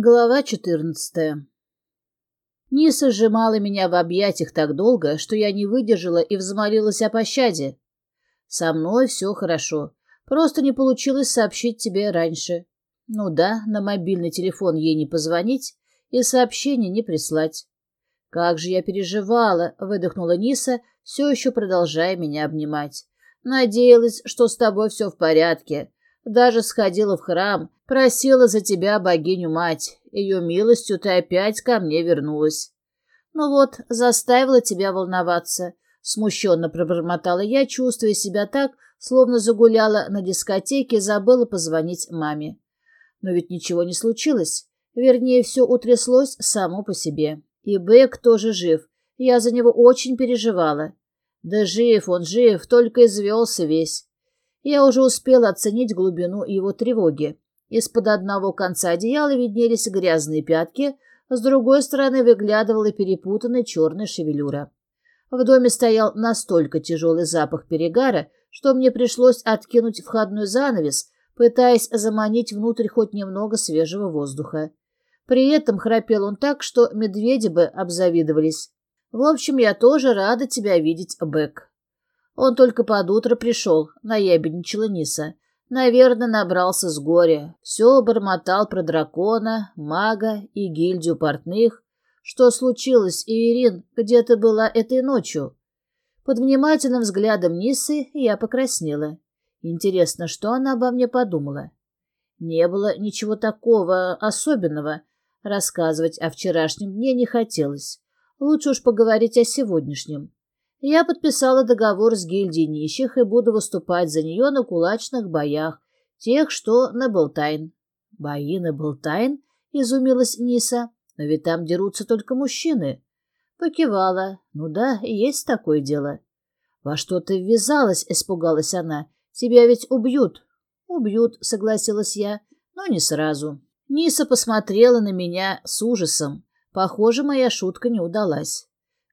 Глава четырнадцатая Ниса сжимала меня в объятиях так долго, что я не выдержала и взмолилась о пощаде. «Со мной все хорошо. Просто не получилось сообщить тебе раньше. Ну да, на мобильный телефон ей не позвонить и сообщение не прислать. Как же я переживала!» — выдохнула Ниса, все еще продолжая меня обнимать. «Надеялась, что с тобой все в порядке. Даже сходила в храм, просила за тебя богиню-мать. Ее милостью ты опять ко мне вернулась. Ну вот, заставила тебя волноваться. Смущенно пробормотала я, чувствуя себя так, словно загуляла на дискотеке и забыла позвонить маме. Но ведь ничего не случилось. Вернее, все утряслось само по себе. И Бэк тоже жив. Я за него очень переживала. Да жив он, жив, только извелся весь. Я уже успела оценить глубину его тревоги. Из-под одного конца одеяла виднелись грязные пятки, с другой стороны выглядывала перепутанная черная шевелюра. В доме стоял настолько тяжелый запах перегара, что мне пришлось откинуть входной занавес, пытаясь заманить внутрь хоть немного свежего воздуха. При этом храпел он так, что медведи бы обзавидовались. В общем, я тоже рада тебя видеть, Бэк. Он только под утро пришел, наябедничала Ниса. Наверное, набрался с горя. Все бормотал про дракона, мага и гильдию портных. Что случилось, Ирин, где ты была этой ночью? Под внимательным взглядом Нисы я покраснела. Интересно, что она обо мне подумала? Не было ничего такого особенного. Рассказывать о вчерашнем дне не хотелось. Лучше уж поговорить о сегодняшнем. Я подписала договор с гильдией нищих и буду выступать за нее на кулачных боях, тех, что на Болтайн. Бои на Болтайн? Изумилась Ниса. Но ведь там дерутся только мужчины. Покивала. Ну да, есть такое дело. Во что ты ввязалась? Испугалась она. Тебя ведь убьют. Убьют, согласилась я, но не сразу. Ниса посмотрела на меня с ужасом. Похоже, моя шутка не удалась.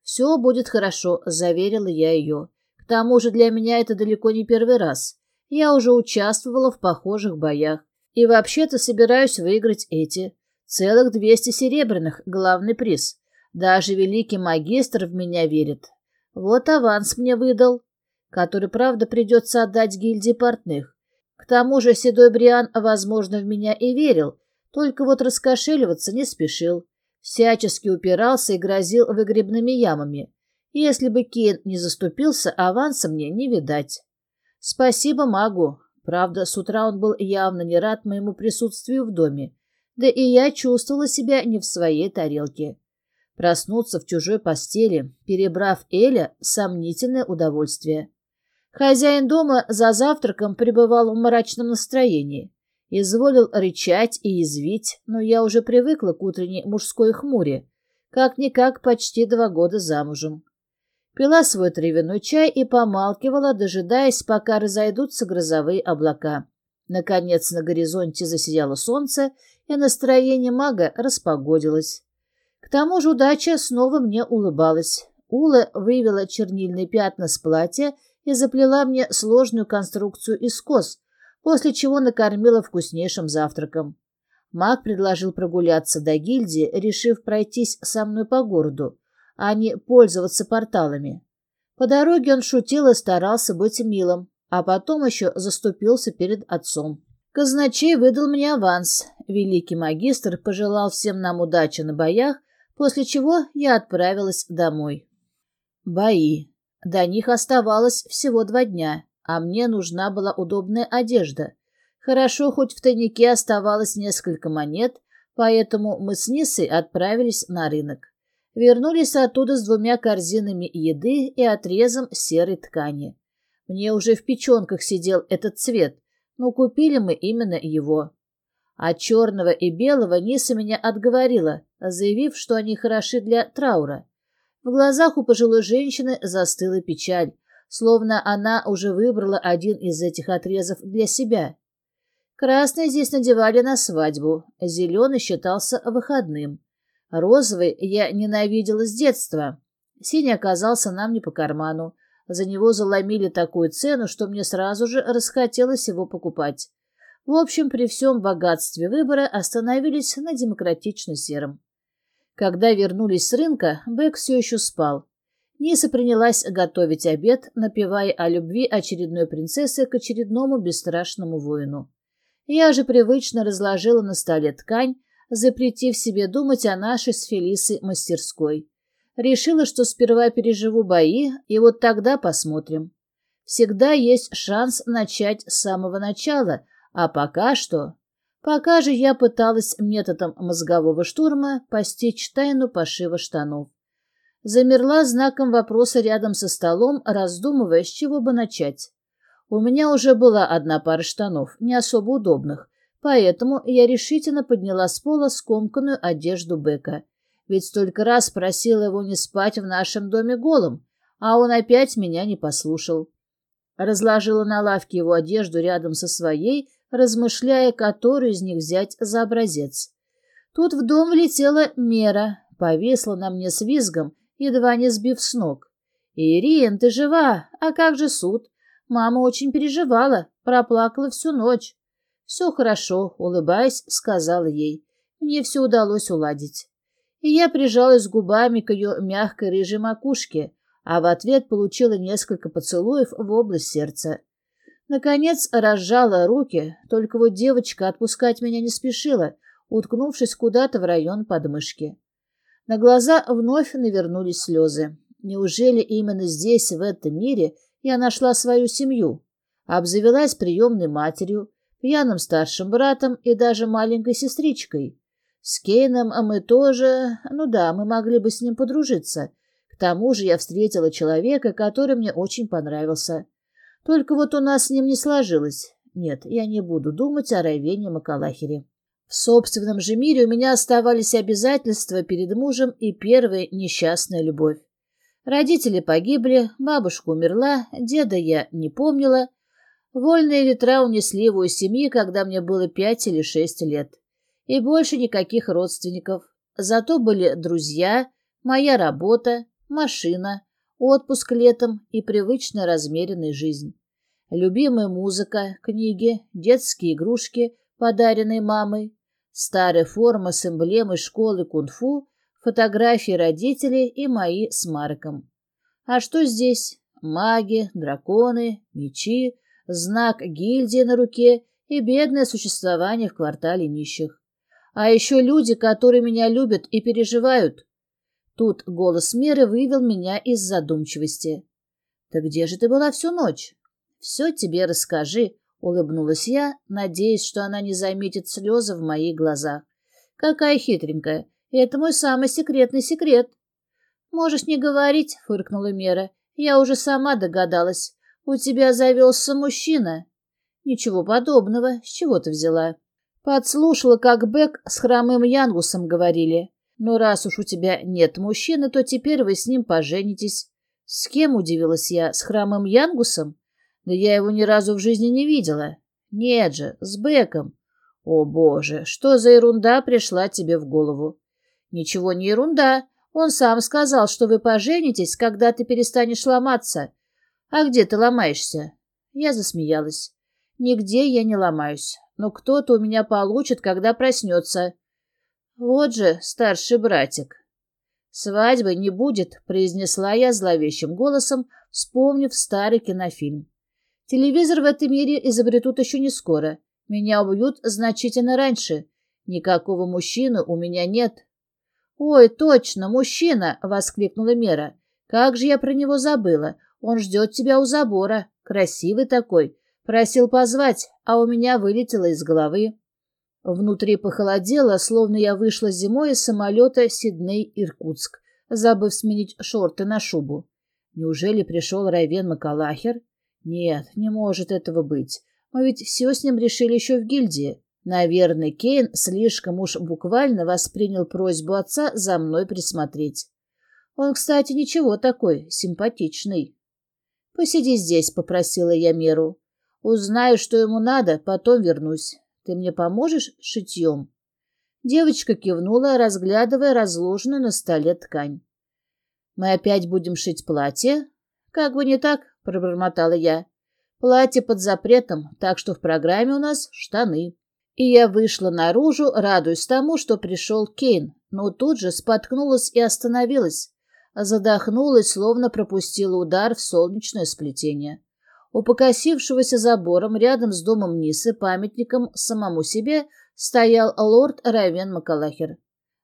«Все будет хорошо», — заверила я ее. «К тому же для меня это далеко не первый раз. Я уже участвовала в похожих боях. И вообще-то собираюсь выиграть эти. Целых двести серебряных, главный приз. Даже великий магистр в меня верит. Вот аванс мне выдал, который, правда, придется отдать гильдии портных. К тому же седой Бриан, возможно, в меня и верил, только вот раскошеливаться не спешил всячески упирался и грозил выгребными ямами. Если бы Кейн не заступился, аванса мне не видать. Спасибо магу. Правда, с утра он был явно не рад моему присутствию в доме. Да и я чувствовала себя не в своей тарелке. Проснуться в чужой постели, перебрав Эля, сомнительное удовольствие. Хозяин дома за завтраком пребывал в мрачном настроении. Изволил рычать и язвить, но я уже привыкла к утренней мужской хмуре. Как-никак почти два года замужем. Пила свой травяной чай и помалкивала, дожидаясь, пока разойдутся грозовые облака. Наконец на горизонте засияло солнце, и настроение мага распогодилось. К тому же удача снова мне улыбалась. Ула вывела чернильные пятна с платья и заплела мне сложную конструкцию из кос, после чего накормила вкуснейшим завтраком. Маг предложил прогуляться до гильдии, решив пройтись со мной по городу, а не пользоваться порталами. По дороге он шутил и старался быть милым, а потом еще заступился перед отцом. Казначей выдал мне аванс. Великий магистр пожелал всем нам удачи на боях, после чего я отправилась домой. Бои. До них оставалось всего два дня а мне нужна была удобная одежда. Хорошо, хоть в тайнике оставалось несколько монет, поэтому мы с Нисой отправились на рынок. Вернулись оттуда с двумя корзинами еды и отрезом серой ткани. Мне уже в печенках сидел этот цвет, но купили мы именно его. А черного и белого Ниса меня отговорила, заявив, что они хороши для траура. В глазах у пожилой женщины застыла печаль, словно она уже выбрала один из этих отрезов для себя. Красный здесь надевали на свадьбу, зеленый считался выходным. Розовый я ненавидела с детства. Синий оказался нам не по карману. За него заломили такую цену, что мне сразу же расхотелось его покупать. В общем, при всем богатстве выбора остановились на демократично сером. Когда вернулись с рынка, Бэк все еще спал. Ниса принялась готовить обед, напевая о любви очередной принцессы к очередному бесстрашному воину. Я же привычно разложила на столе ткань, запретив себе думать о нашей с Фелисой мастерской. Решила, что сперва переживу бои, и вот тогда посмотрим. Всегда есть шанс начать с самого начала, а пока что... Пока же я пыталась методом мозгового штурма постичь тайну пошива штанов. Замерла знаком вопроса рядом со столом, раздумывая, с чего бы начать. У меня уже была одна пара штанов, не особо удобных, поэтому я решительно подняла с пола скомканную одежду Бека. Ведь столько раз просила его не спать в нашем доме голым, а он опять меня не послушал. Разложила на лавке его одежду рядом со своей, размышляя, которую из них взять за образец. Тут в дом влетела Мера, повесла на мне с визгом едва не сбив с ног. «Ирин, ты жива? А как же суд? Мама очень переживала, проплакала всю ночь». «Все хорошо», — улыбаясь, сказала ей. Мне все удалось уладить. И я прижалась губами к ее мягкой рыжей макушке, а в ответ получила несколько поцелуев в область сердца. Наконец разжала руки, только вот девочка отпускать меня не спешила, уткнувшись куда-то в район подмышки. На глаза вновь навернулись слезы. Неужели именно здесь, в этом мире, я нашла свою семью? Обзавелась приемной матерью, пьяным старшим братом и даже маленькой сестричкой. С Кейном мы тоже... Ну да, мы могли бы с ним подружиться. К тому же я встретила человека, который мне очень понравился. Только вот у нас с ним не сложилось. Нет, я не буду думать о Райвене Макалахере. В собственном же мире у меня оставались обязательства перед мужем и первая несчастная любовь. Родители погибли, бабушка умерла, деда я не помнила. Вольные ветра унесли его из семьи, когда мне было пять или шесть лет. И больше никаких родственников. Зато были друзья, моя работа, машина, отпуск летом и привычная размеренная жизнь. Любимая музыка, книги, детские игрушки, подаренные мамой, Старая форма с эмблемой школы кунг-фу, фотографии родителей и мои с Марком. А что здесь? Маги, драконы, мечи, знак гильдии на руке и бедное существование в квартале нищих. А еще люди, которые меня любят и переживают. Тут голос Меры вывел меня из задумчивости. «Так где же ты была всю ночь?» «Все тебе расскажи», Улыбнулась я, надеясь, что она не заметит слезы в моих глазах. Какая хитренькая. Это мой самый секретный секрет. Можешь не говорить, фыркнула Мера. Я уже сама догадалась. У тебя завелся мужчина. Ничего подобного. С чего ты взяла? Подслушала, как Бек с хромым Янгусом говорили. Но раз уж у тебя нет мужчины, то теперь вы с ним поженитесь. С кем, удивилась я, с хромым Янгусом? Да я его ни разу в жизни не видела. Нет же, с Беком. О, боже, что за ерунда пришла тебе в голову? Ничего не ерунда. Он сам сказал, что вы поженитесь, когда ты перестанешь ломаться. А где ты ломаешься? Я засмеялась. Нигде я не ломаюсь, но кто-то у меня получит, когда проснется. Вот же старший братик. «Свадьбы не будет», — произнесла я зловещим голосом, вспомнив старый кинофильм. Телевизор в этом мире изобретут еще не скоро. Меня убьют значительно раньше. Никакого мужчины у меня нет. «Ой, точно, мужчина!» — воскликнула Мера. «Как же я про него забыла! Он ждет тебя у забора. Красивый такой. Просил позвать, а у меня вылетело из головы». Внутри похолодело, словно я вышла зимой из самолета Сидней-Иркутск, забыв сменить шорты на шубу. Неужели пришел Райвен Макалахер? Нет, не может этого быть. Мы ведь все с ним решили еще в гильдии. Наверное, Кейн слишком уж буквально воспринял просьбу отца за мной присмотреть. Он, кстати, ничего такой, симпатичный. «Посиди здесь», — попросила я Меру. «Узнаю, что ему надо, потом вернусь. Ты мне поможешь шитьем?» Девочка кивнула, разглядывая разложенную на столе ткань. «Мы опять будем шить платье?» «Как бы не так», пробормотала я. Платье под запретом, так что в программе у нас штаны. И я вышла наружу, радуясь тому, что пришел Кейн, но тут же споткнулась и остановилась. Задохнулась, словно пропустила удар в солнечное сплетение. У покосившегося забором рядом с домом Нисы памятником самому себе стоял лорд Райвен Макалахер.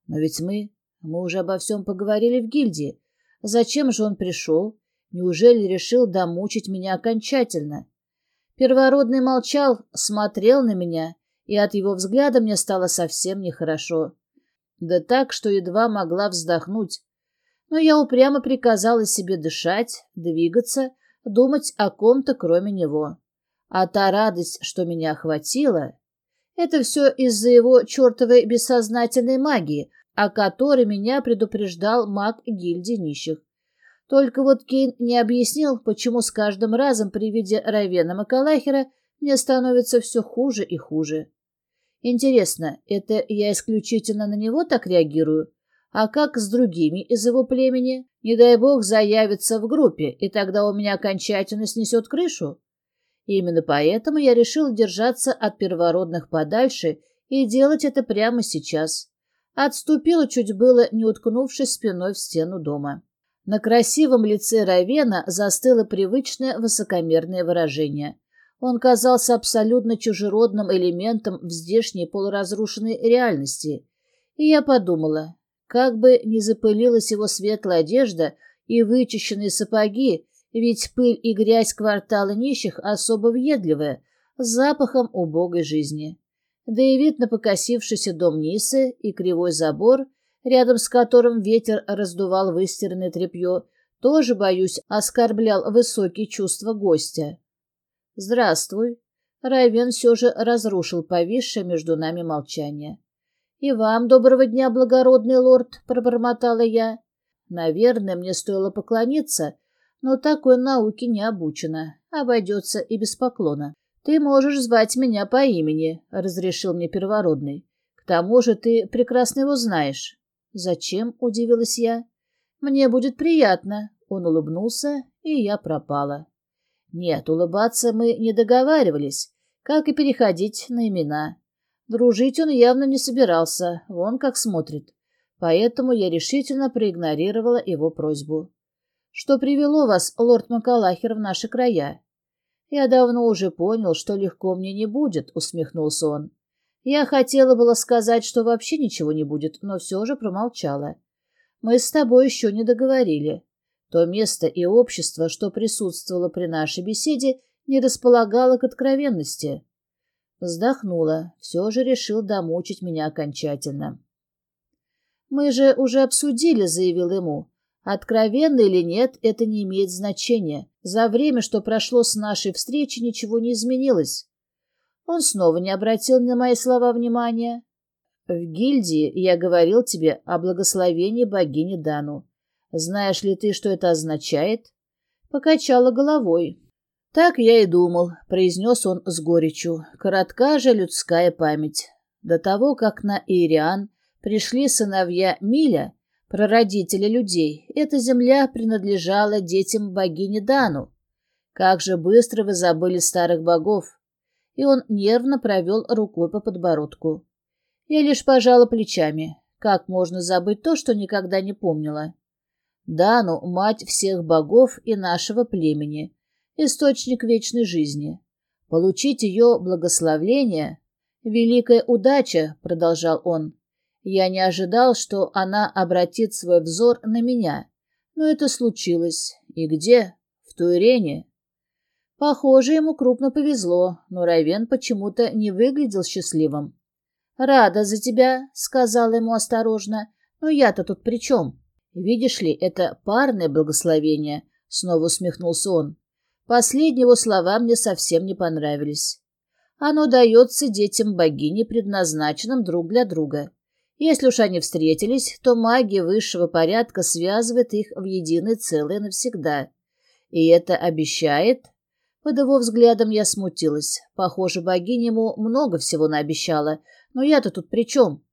Но ведь мы... мы уже обо всем поговорили в гильдии. Зачем же он пришел? Неужели решил домучить меня окончательно? Первородный молчал, смотрел на меня, и от его взгляда мне стало совсем нехорошо. Да так, что едва могла вздохнуть. Но я упрямо приказала себе дышать, двигаться, думать о ком-то, кроме него. А та радость, что меня охватила, это все из-за его чертовой бессознательной магии, о которой меня предупреждал маг гильдии нищих. Только вот Кейн не объяснил, почему с каждым разом при виде Равена Макалахера мне становится все хуже и хуже. Интересно, это я исключительно на него так реагирую? А как с другими из его племени? Не дай бог заявится в группе, и тогда у меня окончательно снесет крышу? Именно поэтому я решил держаться от первородных подальше и делать это прямо сейчас. Отступила чуть было, не уткнувшись спиной в стену дома. На красивом лице Равена застыло привычное высокомерное выражение. Он казался абсолютно чужеродным элементом в здешней полуразрушенной реальности. И я подумала, как бы не запылилась его светлая одежда и вычищенные сапоги, ведь пыль и грязь квартала нищих особо въедливая, с запахом убогой жизни. Да и вид на покосившийся дом Нисы и кривой забор, рядом с которым ветер раздувал выстиранное тряпье, тоже, боюсь, оскорблял высокие чувства гостя. «Здравствуй». Райвен все же разрушил повисшее между нами молчание. «И вам доброго дня, благородный лорд», — пробормотала я. Наверное, мне стоило поклониться, но такой науке не обучена, обойдется и без поклона. «Ты можешь звать меня по имени», — разрешил мне первородный. «К тому же ты прекрасно его знаешь». «Зачем?» — удивилась я. «Мне будет приятно». Он улыбнулся, и я пропала. Нет, улыбаться мы не договаривались, как и переходить на имена. Дружить он явно не собирался, вон как смотрит. Поэтому я решительно проигнорировала его просьбу. «Что привело вас, лорд Макалахер, в наши края?» «Я давно уже понял, что легко мне не будет», — усмехнулся он. Я хотела было сказать, что вообще ничего не будет, но все же промолчала. «Мы с тобой еще не договорили. То место и общество, что присутствовало при нашей беседе, не располагало к откровенности. Вздохнула, все же решил домучить меня окончательно. «Мы же уже обсудили», — заявил ему. «Откровенно или нет, это не имеет значения. За время, что прошло с нашей встречи, ничего не изменилось». Он снова не обратил на мои слова внимания. «В гильдии я говорил тебе о благословении богини Дану. Знаешь ли ты, что это означает?» Покачала головой. «Так я и думал», — произнес он с горечью. «Коротка же людская память. До того, как на Ириан пришли сыновья Миля, прародители людей, эта земля принадлежала детям богини Дану. Как же быстро вы забыли старых богов!» И он нервно провел рукой по подбородку. Я лишь пожала плечами. Как можно забыть то, что никогда не помнила? Дану — мать всех богов и нашего племени — источник вечной жизни. Получить ее благословление — великая удача, — продолжал он. Я не ожидал, что она обратит свой взор на меня. Но это случилось. И где? В Туирене. Похоже, ему крупно повезло, но Равен почему-то не выглядел счастливым. «Рада за тебя», — сказала ему осторожно. «Но я-то тут при чем? Видишь ли, это парное благословение», — снова усмехнулся он. Последние его слова мне совсем не понравились. Оно дается детям богини, предназначенным друг для друга. Если уж они встретились, то магия высшего порядка связывает их в единое целое навсегда. И это обещает... Под его взглядом я смутилась. Похоже, богиня ему много всего наобещала. Но я-то тут при чем?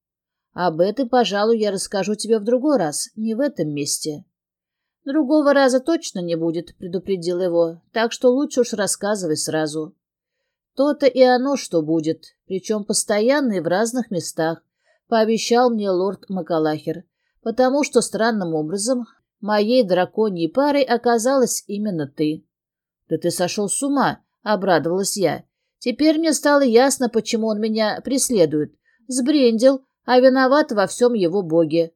Об этом, пожалуй, я расскажу тебе в другой раз, не в этом месте. Другого раза точно не будет, предупредил его, так что лучше уж рассказывай сразу. То-то и оно, что будет, причем постоянно и в разных местах, пообещал мне лорд Макалахер, потому что странным образом моей драконьей парой оказалась именно ты. Да ты сошел с ума, обрадовалась я. Теперь мне стало ясно, почему он меня преследует. Сбрендил, а виноват во всем его боге.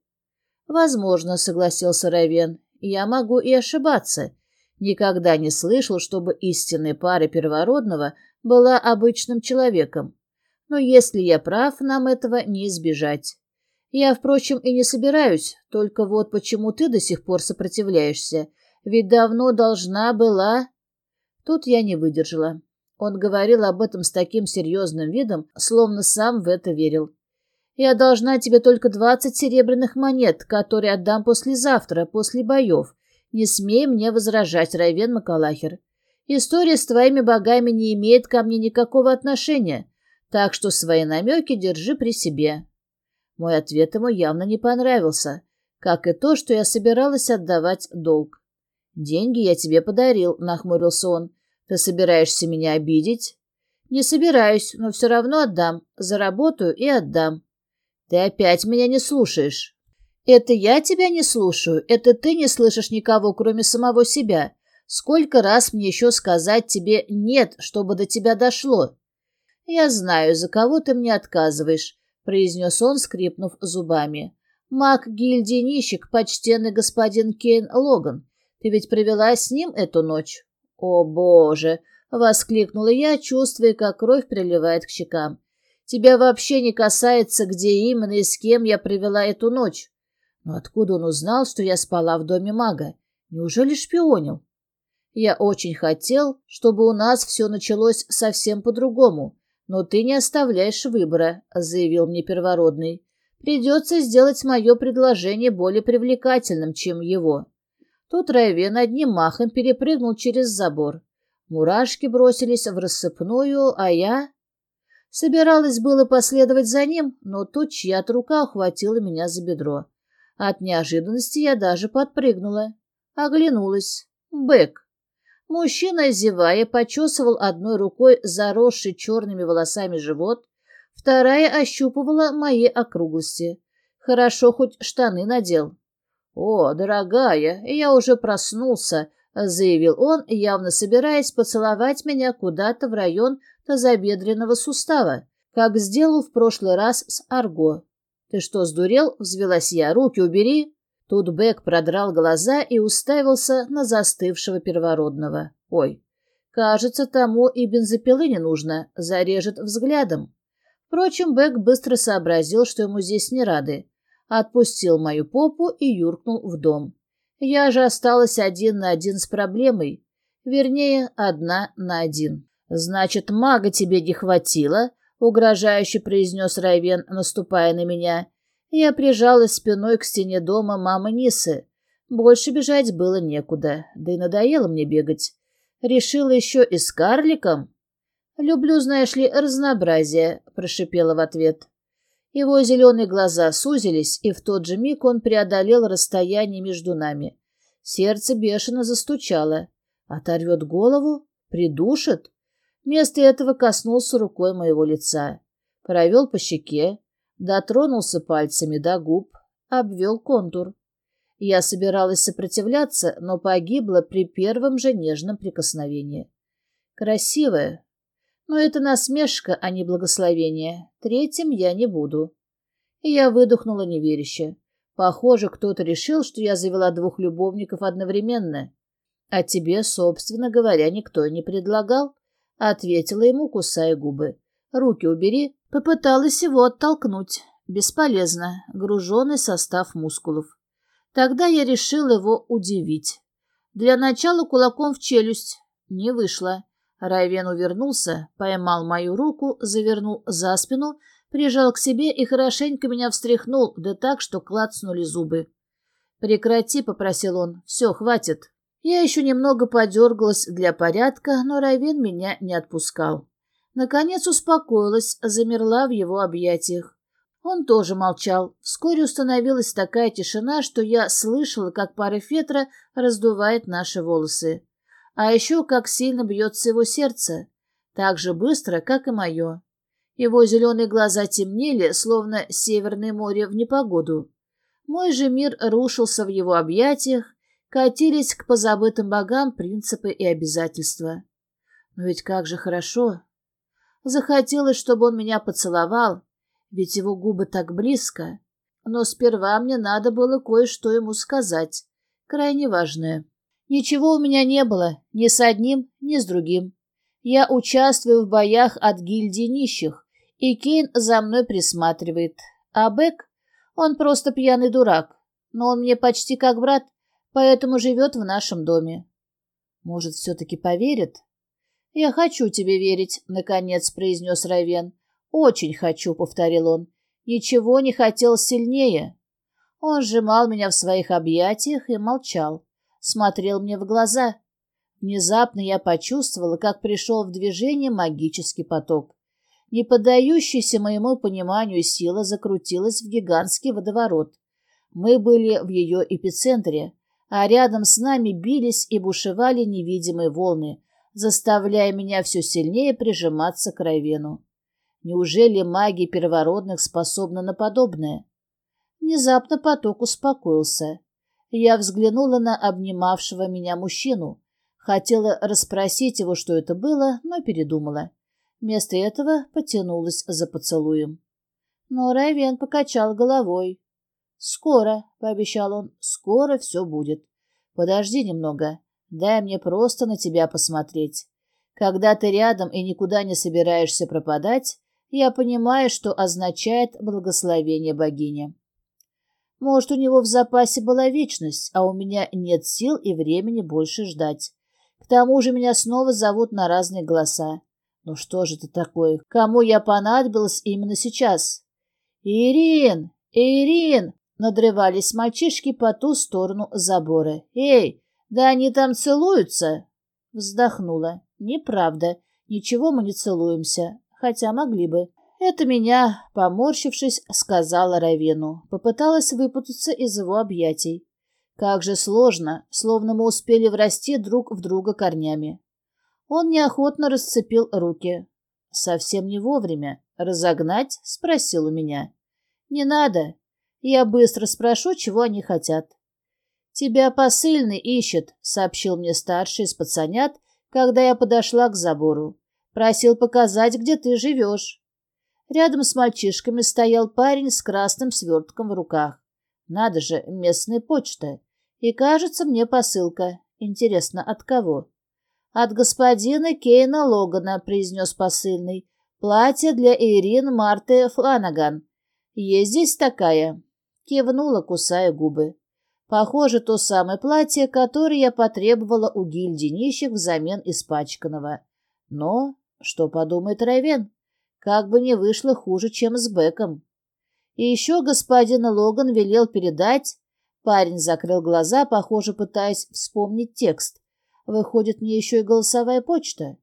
Возможно, согласился Равен. Я могу и ошибаться. Никогда не слышал, чтобы истинная пара первородного была обычным человеком. Но если я прав, нам этого не избежать. Я, впрочем, и не собираюсь, только вот почему ты до сих пор сопротивляешься, ведь давно должна была... Тут я не выдержала. Он говорил об этом с таким серьезным видом, словно сам в это верил. Я должна тебе только двадцать серебряных монет, которые отдам послезавтра, после боев. Не смей мне возражать, Райвен Макалахер. История с твоими богами не имеет ко мне никакого отношения, так что свои намеки держи при себе». Мой ответ ему явно не понравился, как и то, что я собиралась отдавать долг. «Деньги я тебе подарил», — нахмурился он. «Ты собираешься меня обидеть?» «Не собираюсь, но все равно отдам. Заработаю и отдам». Ты опять меня не слушаешь. Это я тебя не слушаю, это ты не слышишь никого, кроме самого себя. Сколько раз мне еще сказать тебе «нет», чтобы до тебя дошло? Я знаю, за кого ты мне отказываешь, произнес он, скрипнув зубами. Маг гильдии нищик, почтенный господин Кейн Логан. Ты ведь провела с ним эту ночь? О, боже! — воскликнула я, чувствуя, как кровь приливает к щекам. Тебя вообще не касается, где именно и с кем я провела эту ночь. Но откуда он узнал, что я спала в доме мага? Неужели шпионил? Я очень хотел, чтобы у нас все началось совсем по-другому, но ты не оставляешь выбора, — заявил мне первородный. Придется сделать мое предложение более привлекательным, чем его. Тут Райвен одним махом перепрыгнул через забор. Мурашки бросились в рассыпную, а я... Собиралась было последовать за ним, но тут чья-то рука ухватила меня за бедро. От неожиданности я даже подпрыгнула. Оглянулась. Бэк. Мужчина, зевая, почесывал одной рукой заросший черными волосами живот, вторая ощупывала мои округлости. Хорошо хоть штаны надел. «О, дорогая, я уже проснулся», — заявил он, явно собираясь поцеловать меня куда-то в район тазобедренного сустава, как сделал в прошлый раз с Арго. «Ты что, сдурел?» — взвелась я. «Руки убери!» Тут Бек продрал глаза и уставился на застывшего первородного. «Ой, кажется, тому и бензопилы не нужно, зарежет взглядом». Впрочем, Бек быстро сообразил, что ему здесь не рады. Отпустил мою попу и юркнул в дом. Я же осталась один на один с проблемой. Вернее, одна на один. «Значит, мага тебе не хватило?» — угрожающе произнес Райвен, наступая на меня. Я прижалась спиной к стене дома мамы Нисы. Больше бежать было некуда, да и надоело мне бегать. Решила еще и с карликом? «Люблю, знаешь ли, разнообразие», — прошипела в ответ. Его зеленые глаза сузились, и в тот же миг он преодолел расстояние между нами. Сердце бешено застучало. Оторвет голову? Придушит? Вместо этого коснулся рукой моего лица, провел по щеке, дотронулся пальцами до губ, обвел контур. Я собиралась сопротивляться, но погибла при первом же нежном прикосновении. Красивая, но это насмешка, а не благословение. Третьим я не буду. И я выдохнула неверяще. Похоже, кто-то решил, что я завела двух любовников одновременно. А тебе, собственно говоря, никто не предлагал. Ответила ему, кусая губы. «Руки убери». Попыталась его оттолкнуть. Бесполезно. Груженный состав мускулов. Тогда я решил его удивить. Для начала кулаком в челюсть. Не вышло. Райвен увернулся, поймал мою руку, завернул за спину, прижал к себе и хорошенько меня встряхнул, да так, что клацнули зубы. «Прекрати», — попросил он, — «все, хватит». Я еще немного подергалась для порядка, но Райвен меня не отпускал. Наконец успокоилась, замерла в его объятиях. Он тоже молчал. Вскоре установилась такая тишина, что я слышала, как порыв ветра раздувает наши волосы. А еще как сильно бьется его сердце. Так же быстро, как и мое. Его зеленые глаза темнели, словно северное море в непогоду. Мой же мир рушился в его объятиях, катились к позабытым богам принципы и обязательства. Но ведь как же хорошо. Захотелось, чтобы он меня поцеловал, ведь его губы так близко. Но сперва мне надо было кое-что ему сказать, крайне важное. Ничего у меня не было, ни с одним, ни с другим. Я участвую в боях от гильдии нищих, и Кейн за мной присматривает. А Бек, он просто пьяный дурак, но он мне почти как брат, поэтому живет в нашем доме. Может, все-таки поверит? «Я хочу тебе верить», — наконец произнес Равен. «Очень хочу», — повторил он. «Ничего не хотел сильнее». Он сжимал меня в своих объятиях и молчал, смотрел мне в глаза. Внезапно я почувствовала, как пришел в движение магический поток. Не поддающаяся моему пониманию сила закрутилась в гигантский водоворот. Мы были в ее эпицентре, а рядом с нами бились и бушевали невидимые волны, заставляя меня все сильнее прижиматься к Райвену. Неужели магия первородных способна на подобное? Внезапно поток успокоился. Я взглянула на обнимавшего меня мужчину. Хотела расспросить его, что это было, но передумала. Вместо этого потянулась за поцелуем. Но Райвен покачал головой. «Скоро», — пообещал он, — «скоро все будет. Подожди немного. Дай мне просто на тебя посмотреть. Когда ты рядом и никуда не собираешься пропадать, я понимаю, что означает благословение богини. Может, у него в запасе была вечность, а у меня нет сил и времени больше ждать. К тому же меня снова зовут на разные голоса. Ну что же это такое? Кому я понадобилась именно сейчас? Ирин! Ирин! Надрывались мальчишки по ту сторону забора. Эй, «Да они там целуются!» Вздохнула. «Неправда. Ничего мы не целуемся. Хотя могли бы». «Это меня», — поморщившись, сказала Равину. Попыталась выпутаться из его объятий. «Как же сложно, словно мы успели врасти друг в друга корнями». Он неохотно расцепил руки. «Совсем не вовремя. Разогнать?» — спросил у меня. «Не надо. Я быстро спрошу, чего они хотят». «Тебя посыльный ищет», — сообщил мне старший из пацанят, когда я подошла к забору. «Просил показать, где ты живешь». Рядом с мальчишками стоял парень с красным свертком в руках. Надо же, местная почта. И, кажется, мне посылка. Интересно, от кого? «От господина Кейна Логана», — произнес посыльный. «Платье для Ирин Марты Фланаган. Есть здесь такая?» Кивнула, кусая губы. Похоже, то самое платье, которое я потребовала у гильдии нищих взамен испачканного. Но что подумает Райвен? Как бы не вышло хуже, чем с Беком. И еще господин Логан велел передать... Парень закрыл глаза, похоже, пытаясь вспомнить текст. Выходит, мне еще и голосовая почта.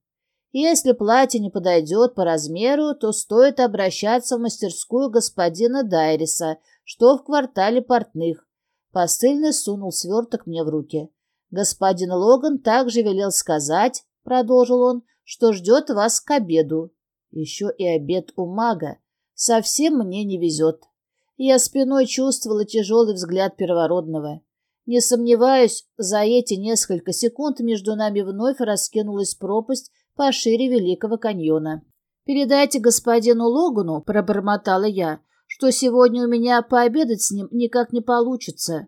Если платье не подойдет по размеру, то стоит обращаться в мастерскую господина Дайриса, что в квартале портных. Посыльный сунул сверток мне в руки. «Господин Логан также велел сказать, — продолжил он, — что ждет вас к обеду. Еще и обед у мага. Совсем мне не везет». Я спиной чувствовала тяжелый взгляд первородного. Не сомневаюсь, за эти несколько секунд между нами вновь раскинулась пропасть пошире Великого каньона. «Передайте господину Логану, — пробормотала я, что сегодня у меня пообедать с ним никак не получится.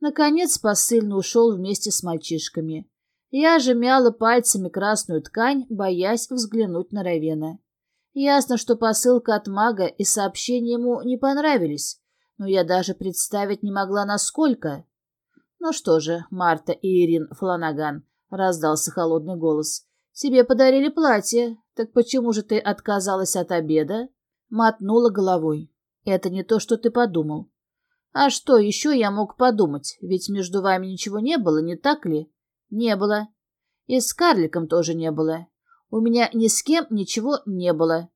Наконец посыльный ушел вместе с мальчишками. Я же мяла пальцами красную ткань, боясь взглянуть на Равена. Ясно, что посылка от мага и сообщения ему не понравились, но я даже представить не могла, насколько. «Ну что же, Марта и Ирин Фланаган», — раздался холодный голос, — «тебе подарили платье, так почему же ты отказалась от обеда?» Мотнула головой. Это не то, что ты подумал. А что еще я мог подумать? Ведь между вами ничего не было, не так ли? Не было. И с карликом тоже не было. У меня ни с кем ничего не было.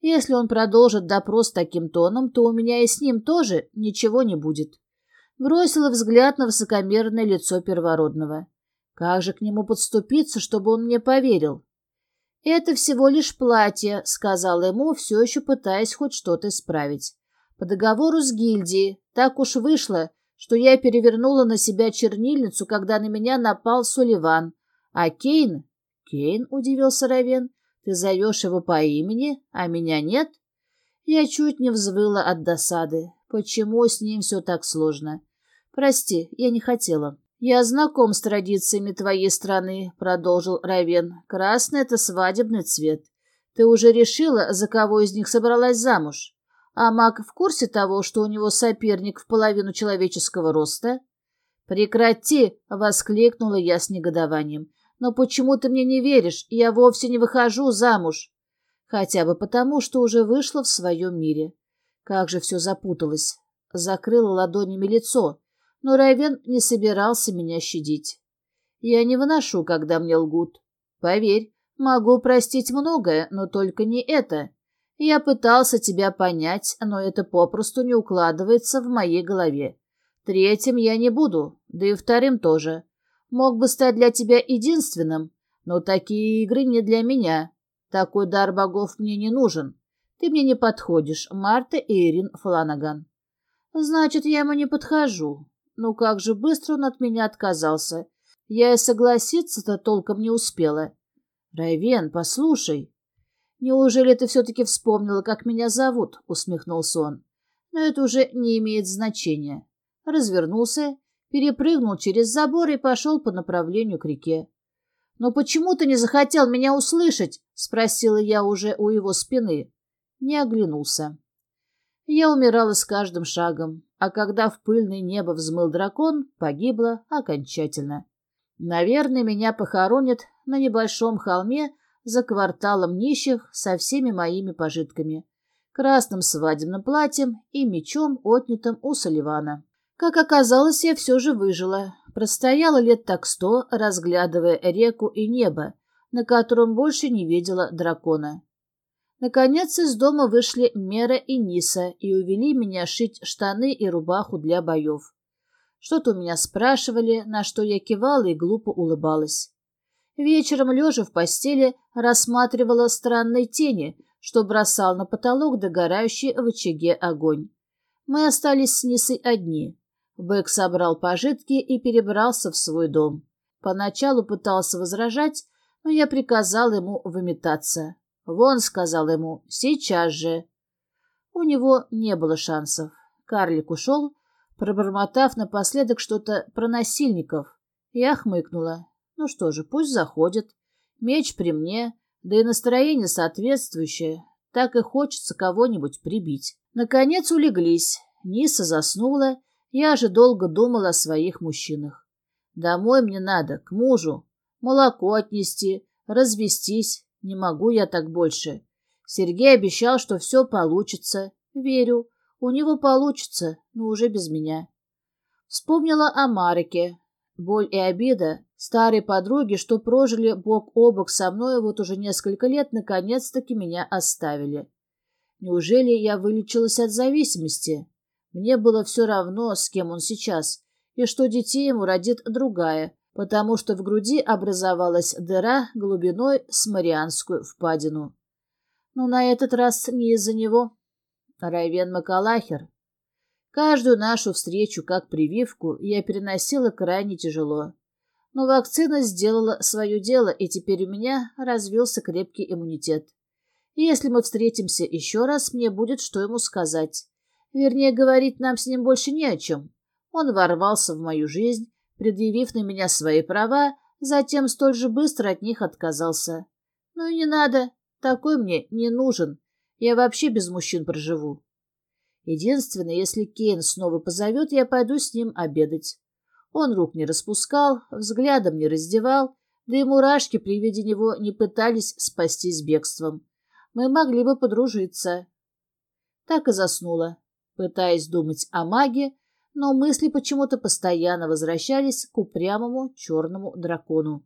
Если он продолжит допрос таким тоном, то у меня и с ним тоже ничего не будет. Бросила взгляд на высокомерное лицо первородного. Как же к нему подступиться, чтобы он мне поверил? «Это всего лишь платье», — сказал ему, все еще пытаясь хоть что-то исправить. «По договору с гильдией. Так уж вышло, что я перевернула на себя чернильницу, когда на меня напал Суливан. А Кейн...» «Кейн?» — удивился Равен. «Ты зовешь его по имени, а меня нет?» Я чуть не взвыла от досады. Почему с ним все так сложно? Прости, я не хотела. «Я знаком с традициями твоей страны», — продолжил Равен. «Красный — это свадебный цвет. Ты уже решила, за кого из них собралась замуж? А маг в курсе того, что у него соперник в половину человеческого роста?» «Прекрати!» — воскликнула я с негодованием. «Но почему ты мне не веришь? Я вовсе не выхожу замуж!» Хотя бы потому, что уже вышла в своем мире. Как же все запуталось. Закрыла ладонями лицо но Райвен не собирался меня щадить. Я не выношу, когда мне лгут. Поверь, могу простить многое, но только не это. Я пытался тебя понять, но это попросту не укладывается в моей голове. Третьим я не буду, да и вторым тоже. Мог бы стать для тебя единственным, но такие игры не для меня. Такой дар богов мне не нужен. Ты мне не подходишь, Марта Ирин Фланаган. Значит, я ему не подхожу. Ну как же быстро он от меня отказался. Я и согласиться-то толком не успела. Райвен, послушай. Неужели ты все-таки вспомнила, как меня зовут? Усмехнулся он. Но это уже не имеет значения. Развернулся, перепрыгнул через забор и пошел по направлению к реке. «Но почему ты не захотел меня услышать?» — спросила я уже у его спины. Не оглянулся. Я умирала с каждым шагом а когда в пыльное небо взмыл дракон, погибла окончательно. Наверное, меня похоронят на небольшом холме за кварталом нищих со всеми моими пожитками, красным свадебным платьем и мечом, отнятым у Соливана. Как оказалось, я все же выжила. Простояла лет так сто, разглядывая реку и небо, на котором больше не видела дракона. Наконец из дома вышли Мера и Ниса и увели меня шить штаны и рубаху для боев. Что-то у меня спрашивали, на что я кивала и глупо улыбалась. Вечером, лежа в постели, рассматривала странные тени, что бросал на потолок догорающий в очаге огонь. Мы остались с Нисой одни. Бэк собрал пожитки и перебрался в свой дом. Поначалу пытался возражать, но я приказал ему выметаться. «Вон», — сказал ему, — «сейчас же». У него не было шансов. Карлик ушел, пробормотав напоследок что-то про насильников. Я хмыкнула. Ну что же, пусть заходит. Меч при мне, да и настроение соответствующее. Так и хочется кого-нибудь прибить. Наконец улеглись. Ниса заснула. Я же долго думала о своих мужчинах. Домой мне надо, к мужу. Молоко отнести, развестись, не могу я так больше. Сергей обещал, что все получится. Верю. У него получится, но уже без меня. Вспомнила о Марике. Боль и обида старой подруги, что прожили бок о бок со мной вот уже несколько лет, наконец-таки меня оставили. Неужели я вылечилась от зависимости? Мне было все равно, с кем он сейчас, и что детей ему родит другая, потому что в груди образовалась дыра глубиной с Марианскую впадину. Но на этот раз не из-за него. Райвен Макалахер. Каждую нашу встречу, как прививку, я переносила крайне тяжело. Но вакцина сделала свое дело, и теперь у меня развился крепкий иммунитет. И если мы встретимся еще раз, мне будет что ему сказать. Вернее, говорить нам с ним больше не о чем. Он ворвался в мою жизнь, предъявив на меня свои права, затем столь же быстро от них отказался. Ну и не надо, такой мне не нужен. Я вообще без мужчин проживу. Единственное, если Кейн снова позовет, я пойду с ним обедать. Он рук не распускал, взглядом не раздевал, да и мурашки при виде него не пытались спастись бегством. Мы могли бы подружиться. Так и заснула, пытаясь думать о маге, но мысли почему-то постоянно возвращались к упрямому черному дракону.